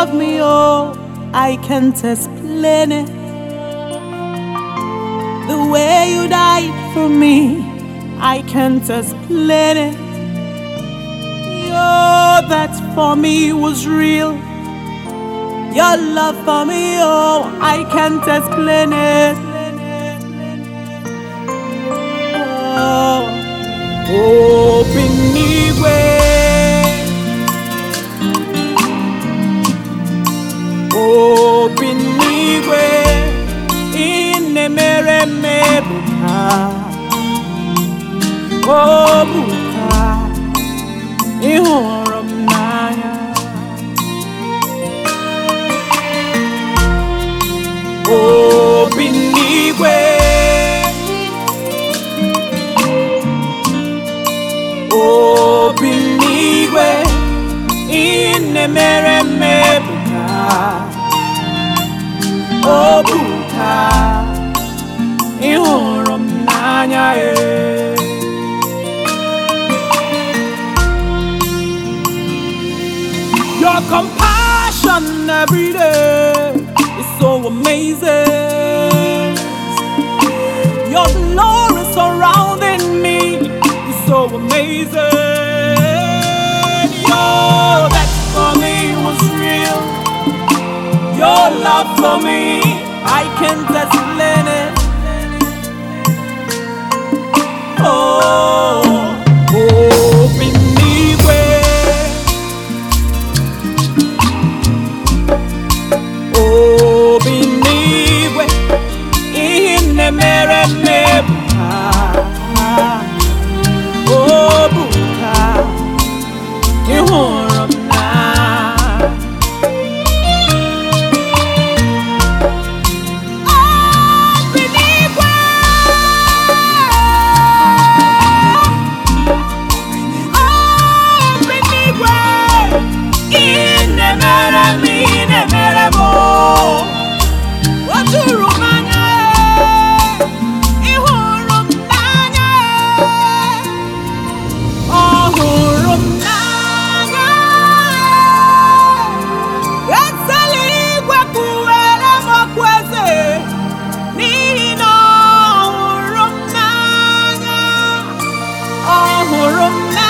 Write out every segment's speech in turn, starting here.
love me, oh, I can't explain it. The way you died for me, I can't explain it. Your that for me was real. Your love for me, oh, I can't explain it. Oh, open me mebuka. Oh, buka. Ihụrụ m n'anya. obi n'igwe obi n'igwe ihe na-emere Your compassion every day is so amazing. Your glory surrounding me is so amazing. Your that for me was real. Your love for me, I can't explain it. Oh. hụrụ m na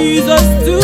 Jesus to